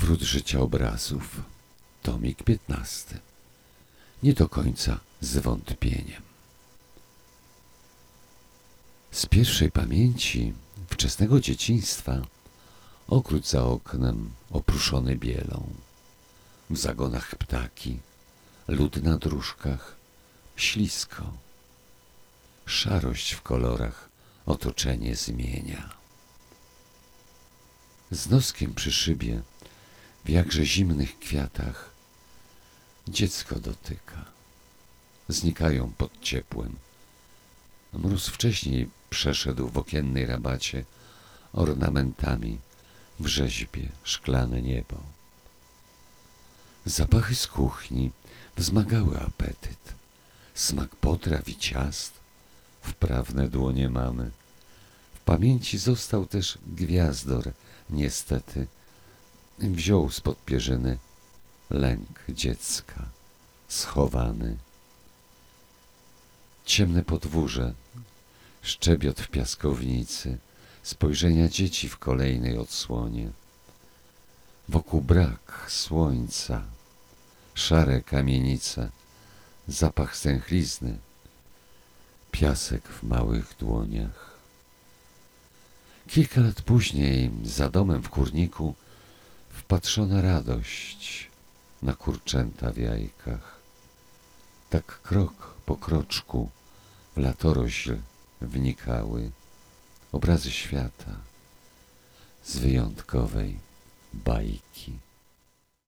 Powrót życia obrazów. Tomik 15. Nie do końca z wątpieniem. Z pierwszej pamięci wczesnego dzieciństwa ogród za oknem opruszony bielą. W zagonach ptaki, lud na dróżkach, ślisko. Szarość w kolorach otoczenie zmienia. Z noskiem przy szybie, w jakże zimnych kwiatach, dziecko dotyka. Znikają pod ciepłem. Mróz wcześniej przeszedł w okiennej rabacie ornamentami w rzeźbie szklane niebo. Zapachy z kuchni wzmagały apetyt. Smak potraw i ciast, wprawne dłonie mamy. W pamięci został też gwiazdor, niestety. Wziął spod pierzyny lęk dziecka, schowany. Ciemne podwórze, szczebiot w piaskownicy, spojrzenia dzieci w kolejnej odsłonie. Wokół brak słońca, szare kamienice, zapach stęchlizny, piasek w małych dłoniach. Kilka lat później, za domem w kurniku, wpatrzona radość na kurczęta w jajkach. Tak krok po kroczku w latorośl wnikały obrazy świata z wyjątkowej bajki.